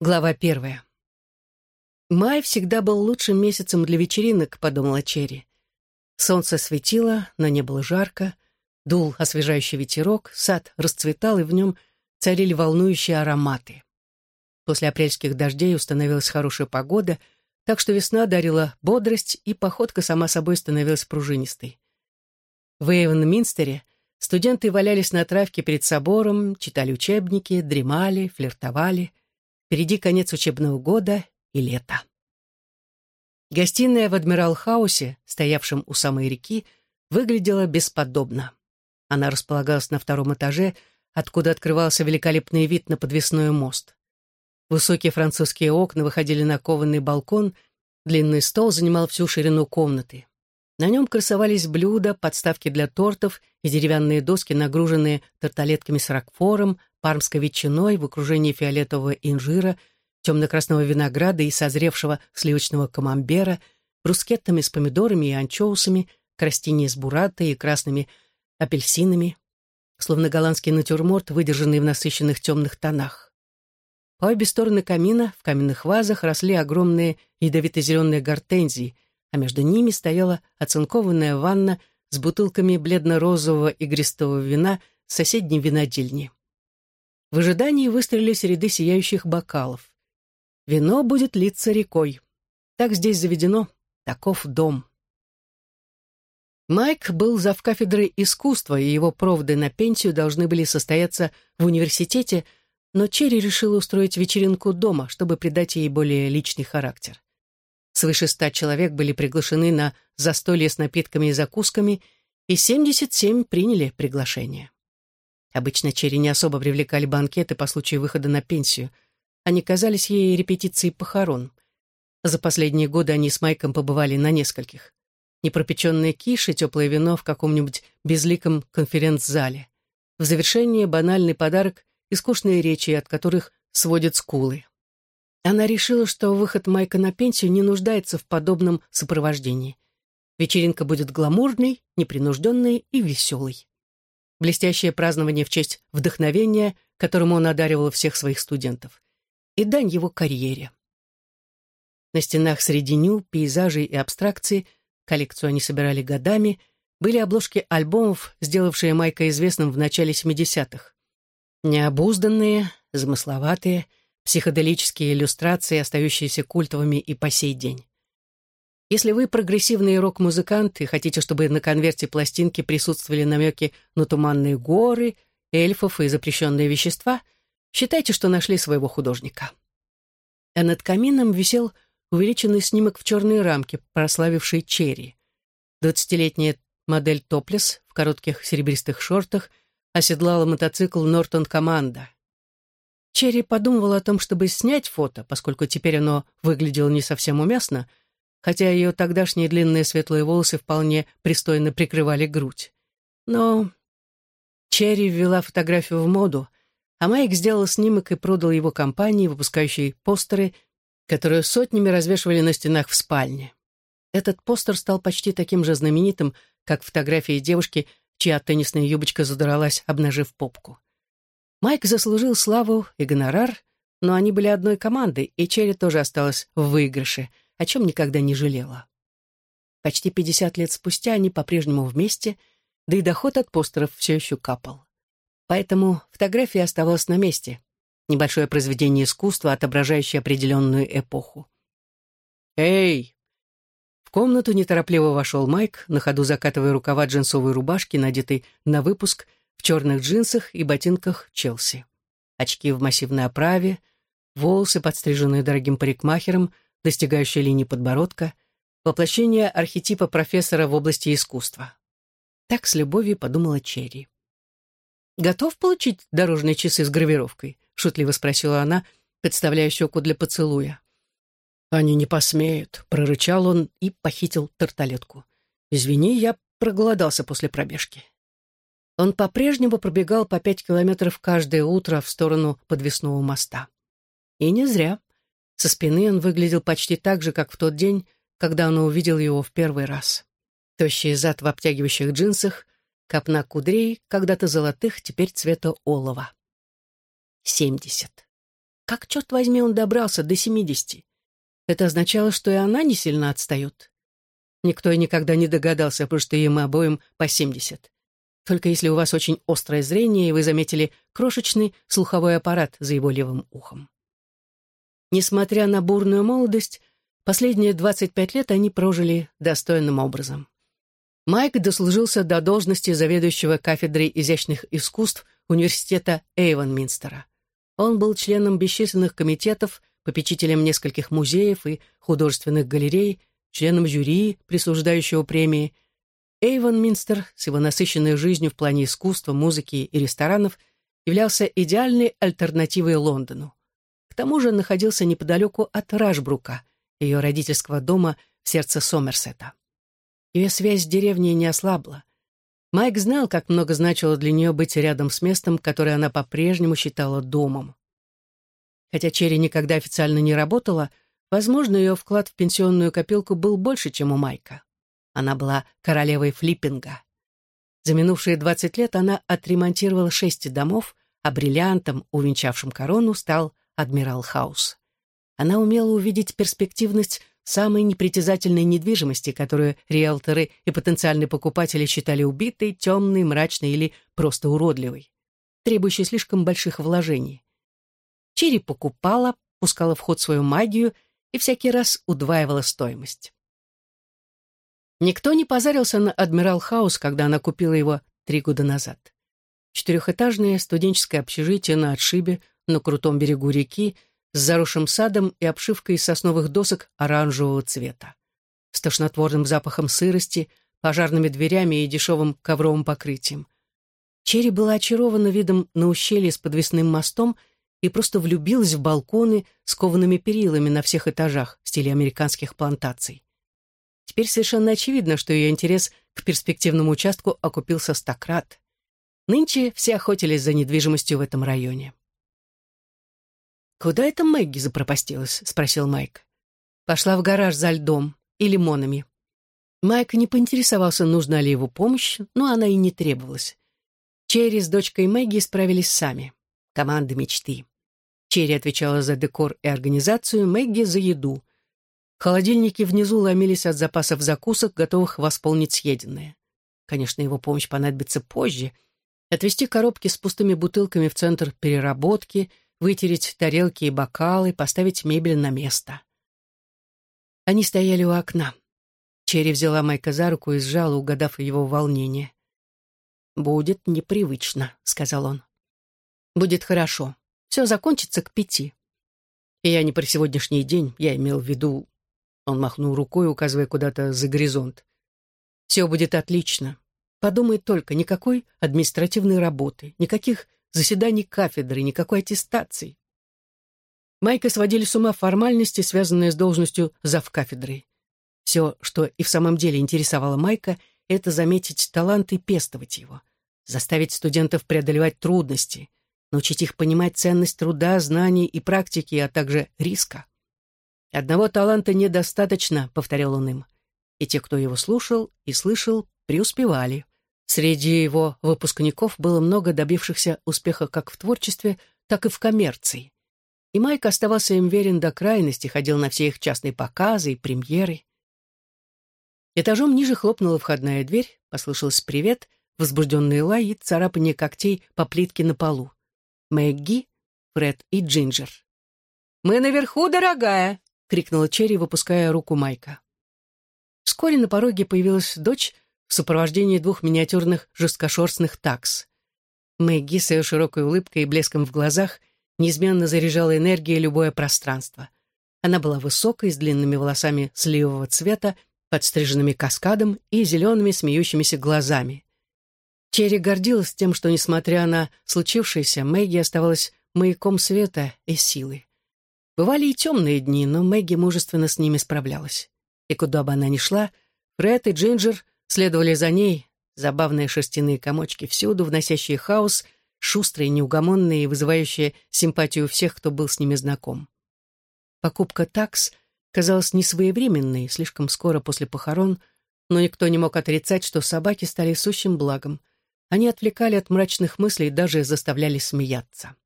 Глава первая. Май всегда был лучшим месяцем для вечеринок, подумала Черри. Солнце светило, но не было жарко, дул освежающий ветерок, сад расцветал, и в нем царили волнующие ароматы. После апрельских дождей установилась хорошая погода, так что весна дарила бодрость, и походка сама собой становилась пружинистой. В Эйвен-Минстере студенты валялись на травке перед собором, читали учебники, дремали, флиртовали — Впереди конец учебного года и лето. Гостиная в Адмирал-хаусе, стоявшем у самой реки, выглядела бесподобно. Она располагалась на втором этаже, откуда открывался великолепный вид на подвесной мост. Высокие французские окна выходили на кованный балкон, длинный стол занимал всю ширину комнаты. На нем красовались блюда, подставки для тортов и деревянные доски, нагруженные тарталетками с ракфором, пармской ветчиной в окружении фиолетового инжира, темно-красного винограда и созревшего сливочного камамбера, брускеттами с помидорами и анчоусами, крастини с бураттой и красными апельсинами, словно голландский натюрморт, выдержанный в насыщенных темных тонах. По обе стороны камина в каменных вазах росли огромные ядовито-зеленые гортензии, а между ними стояла оцинкованная ванна с бутылками бледно-розового игристого вина соседней винодельни. В ожидании выстроились ряды сияющих бокалов. Вино будет литься рекой. Так здесь заведено, таков дом. Майк был завкафедрой искусства, и его проводы на пенсию должны были состояться в университете, но Черри решила устроить вечеринку дома, чтобы придать ей более личный характер. Свыше ста человек были приглашены на застолье с напитками и закусками, и 77 приняли приглашение. Обычно Черри не особо привлекали банкеты по случаю выхода на пенсию. Они казались ей репетицией похорон. За последние годы они с Майком побывали на нескольких. Непропеченные киши, теплое вино в каком-нибудь безликом конференц-зале. В завершение банальный подарок и скучные речи, от которых сводят скулы. Она решила, что выход Майка на пенсию не нуждается в подобном сопровождении. Вечеринка будет гламурной, непринужденной и веселой блестящее празднование в честь вдохновения, которому он одаривал всех своих студентов, и дань его карьере. На стенах среди ню, пейзажей и абстракций, коллекцию они собирали годами, были обложки альбомов, сделавшие Майка известным в начале 70-х. Необузданные, замысловатые, психоделические иллюстрации, остающиеся культовыми и по сей день. Если вы прогрессивный рок-музыкант и хотите, чтобы на конверте пластинки присутствовали намеки на туманные горы, эльфов и запрещенные вещества, считайте, что нашли своего художника. А над камином висел увеличенный снимок в черной рамке, прославивший Черри. Двадцатилетняя модель топлес в коротких серебристых шортах оседлала мотоцикл Нортон Команда. Черри подумывал о том, чтобы снять фото, поскольку теперь оно выглядело не совсем уместно — хотя ее тогдашние длинные светлые волосы вполне пристойно прикрывали грудь. Но Черри ввела фотографию в моду, а Майк сделал снимок и продал его компании, выпускающей постеры, которые сотнями развешивали на стенах в спальне. Этот постер стал почти таким же знаменитым, как фотографии девушки, чья теннисная юбочка задралась, обнажив попку. Майк заслужил славу и гонорар, но они были одной командой, и Черри тоже осталась в выигрыше — о чем никогда не жалела. Почти 50 лет спустя они по-прежнему вместе, да и доход от постеров все еще капал. Поэтому фотография оставалась на месте. Небольшое произведение искусства, отображающее определенную эпоху. «Эй!» В комнату неторопливо вошел Майк, на ходу закатывая рукава джинсовой рубашки, надетой на выпуск, в черных джинсах и ботинках Челси. Очки в массивной оправе, волосы, подстриженные дорогим парикмахером — достигающая линии подбородка, воплощение архетипа профессора в области искусства. Так с любовью подумала Черри. «Готов получить дорожные часы с гравировкой?» — шутливо спросила она, подставляя щеку для поцелуя. «Они не посмеют», — прорычал он и похитил тарталетку. «Извини, я проголодался после пробежки». Он по-прежнему пробегал по пять километров каждое утро в сторону подвесного моста. И не зря. Со спины он выглядел почти так же, как в тот день, когда она увидел его в первый раз. Тощий зад в обтягивающих джинсах, копна кудрей, когда-то золотых, теперь цвета олова. Семьдесят. Как, черт возьми, он добрался до семидесяти? Это означало, что и она не сильно отстает. Никто и никогда не догадался, потому что им обоим по семьдесят. Только если у вас очень острое зрение, и вы заметили крошечный слуховой аппарат за его левым ухом. Несмотря на бурную молодость, последние 25 лет они прожили достойным образом. Майк дослужился до должности заведующего кафедрой изящных искусств университета Эйвонминстера. Он был членом бесчисленных комитетов, попечителем нескольких музеев и художественных галерей, членом жюри, присуждающего премии. Эйвон Минстер с его насыщенной жизнью в плане искусства, музыки и ресторанов являлся идеальной альтернативой Лондону. Тому же находился неподалеку от Рашбрука, ее родительского дома в сердце Сомерсета. Ее связь с деревней не ослабла. Майк знал, как много значило для нее быть рядом с местом, которое она по-прежнему считала домом. Хотя Черри никогда официально не работала, возможно, ее вклад в пенсионную копилку был больше, чем у Майка. Она была королевой флиппинга. За минувшие 20 лет она отремонтировала шесть домов, а бриллиантом, увенчавшим корону, стал Адмирал Хаус. Она умела увидеть перспективность самой непритязательной недвижимости, которую риэлторы и потенциальные покупатели считали убитой, темной, мрачной или просто уродливой, требующей слишком больших вложений. Черри покупала, пускала в ход свою магию и всякий раз удваивала стоимость. Никто не позарился на Адмирал Хаус, когда она купила его три года назад. Четырехэтажное студенческое общежитие на отшибе, на крутом берегу реки, с заросшим садом и обшивкой из сосновых досок оранжевого цвета, с тошнотворным запахом сырости, пожарными дверями и дешевым ковровым покрытием. Черри была очарована видом на ущелье с подвесным мостом и просто влюбилась в балконы с коваными перилами на всех этажах в стиле американских плантаций. Теперь совершенно очевидно, что ее интерес к перспективному участку окупился стократ. Нынче все охотились за недвижимостью в этом районе. «Куда это Мэгги запропастилась?» — спросил Майк. «Пошла в гараж за льдом и лимонами». Майк не поинтересовался, нужна ли его помощь, но она и не требовалась. Черри с дочкой Мэгги справились сами. Команда мечты. Черри отвечала за декор и организацию, Мэгги — за еду. Холодильники внизу ломились от запасов закусок, готовых восполнить съеденное. Конечно, его помощь понадобится позже. Отвезти коробки с пустыми бутылками в центр переработки — вытереть тарелки и бокалы, поставить мебель на место. Они стояли у окна. Черри взяла Майка за руку и сжала, угадав его волнение. «Будет непривычно», — сказал он. «Будет хорошо. Все закончится к пяти». И я не про сегодняшний день, я имел в виду... Он махнул рукой, указывая куда-то за горизонт. «Все будет отлично. Подумай только, никакой административной работы, никаких заседаний кафедры, никакой аттестации. Майка сводили с ума формальности, связанные с должностью завкафедры. Все, что и в самом деле интересовало Майка, это заметить талант и пестовать его, заставить студентов преодолевать трудности, научить их понимать ценность труда, знаний и практики, а также риска. «Одного таланта недостаточно», — повторял он им. И те, кто его слушал и слышал, преуспевали. Среди его выпускников было много добившихся успеха как в творчестве, так и в коммерции. И Майк оставался им верен до крайности, ходил на все их частные показы и премьеры. Этажом ниже хлопнула входная дверь, послышался привет, возбужденный лай и царапание когтей по плитке на полу. Мэгги, Фред и Джинджер. «Мы наверху, дорогая!» — крикнула Черри, выпуская руку Майка. Вскоре на пороге появилась дочь в сопровождении двух миниатюрных жесткошерстных такс. Мэгги с ее широкой улыбкой и блеском в глазах неизменно заряжала энергией любое пространство. Она была высокой, с длинными волосами сливового цвета, подстриженными каскадом и зелеными смеющимися глазами. Черри гордилась тем, что, несмотря на случившееся, Мэгги оставалась маяком света и силы. Бывали и темные дни, но Мэгги мужественно с ними справлялась. И куда бы она ни шла, Фред и Джинджер Следовали за ней забавные шерстяные комочки всюду, вносящие хаос, шустрые, неугомонные и вызывающие симпатию всех, кто был с ними знаком. Покупка такс казалась несвоевременной, слишком скоро после похорон, но никто не мог отрицать, что собаки стали сущим благом. Они отвлекали от мрачных мыслей и даже заставляли смеяться.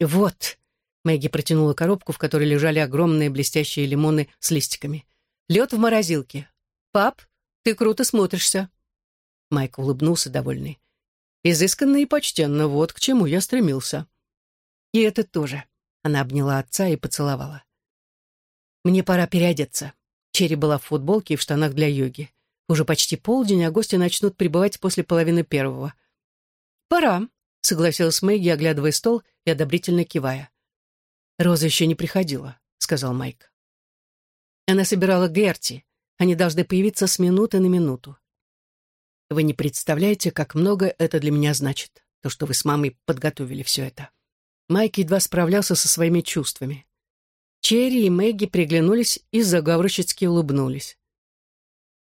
«Вот, Мэгги протянула коробку, в которой лежали огромные блестящие лимоны с листиками. «Лед в морозилке. Пап, ты круто смотришься». Майк улыбнулся, довольный. «Изысканно и почтенно, вот к чему я стремился». «И это тоже». Она обняла отца и поцеловала. «Мне пора переодеться». Черри была в футболке и в штанах для йоги. Уже почти полдень, а гости начнут прибывать после половины первого. «Пора», — согласилась Мэгги, оглядывая стол и одобрительно кивая. «Роза еще не приходила», — сказал Майк. Она собирала Герти. Они должны появиться с минуты на минуту. Вы не представляете, как много это для меня значит, то, что вы с мамой подготовили все это. Майк едва справлялся со своими чувствами. Черри и Мэгги приглянулись и заговорщицки улыбнулись.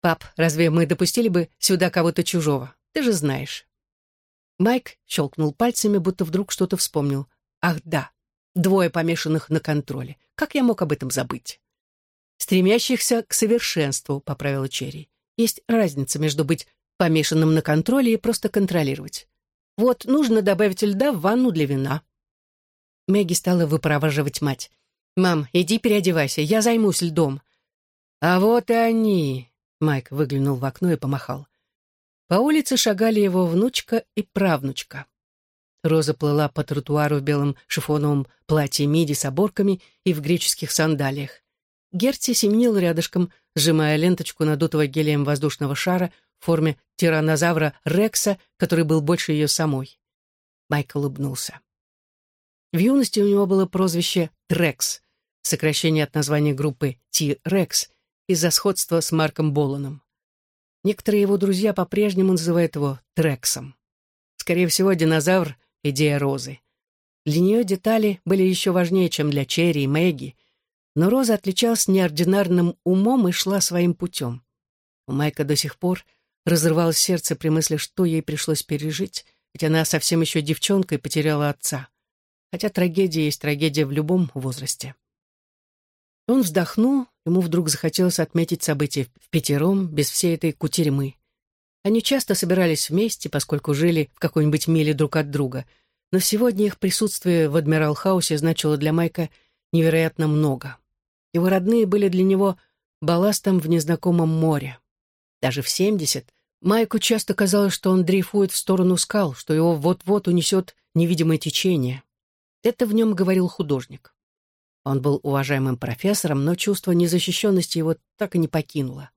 «Пап, разве мы допустили бы сюда кого-то чужого? Ты же знаешь». Майк щелкнул пальцами, будто вдруг что-то вспомнил. «Ах, да, двое помешанных на контроле. Как я мог об этом забыть?» «Стремящихся к совершенству», — поправила Черри. «Есть разница между быть помешанным на контроле и просто контролировать. Вот, нужно добавить льда в ванну для вина». Мэгги стала выпроваживать мать. «Мам, иди переодевайся, я займусь льдом». «А вот и они!» — Майк выглянул в окно и помахал. По улице шагали его внучка и правнучка. Роза плыла по тротуару в белом шифоновом платье миди с оборками и в греческих сандалиях. Герти семенил рядышком, сжимая ленточку надутого гелием воздушного шара в форме тиранозавра Рекса, который был больше ее самой. Майк улыбнулся. В юности у него было прозвище Трекс, сокращение от названия группы T-Rex из-за сходства с Марком Боланом. Некоторые его друзья по-прежнему называют его Трексом. Скорее всего, динозавр — идея Розы. Для нее детали были еще важнее, чем для Черри и Мэгги, но Роза отличалась неординарным умом и шла своим путем. У Майка до сих пор разрывалось сердце при мысли, что ей пришлось пережить, ведь она совсем еще девчонкой потеряла отца. Хотя трагедия есть трагедия в любом возрасте. Он вздохнул, ему вдруг захотелось отметить события в пятером, без всей этой кутерьмы. Они часто собирались вместе, поскольку жили в какой-нибудь миле друг от друга, но сегодня их присутствие в Адмирал-хаусе значило для Майка невероятно много. Его родные были для него балластом в незнакомом море. Даже в семьдесят Майку часто казалось, что он дрейфует в сторону скал, что его вот-вот унесет невидимое течение. Это в нем говорил художник. Он был уважаемым профессором, но чувство незащищенности его так и не покинуло.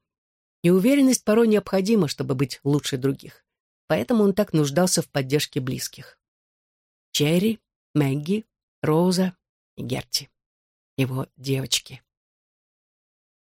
И уверенность порой необходима, чтобы быть лучше других. Поэтому он так нуждался в поддержке близких. Черри, Мэгги, Роза и Герти. Его девочки.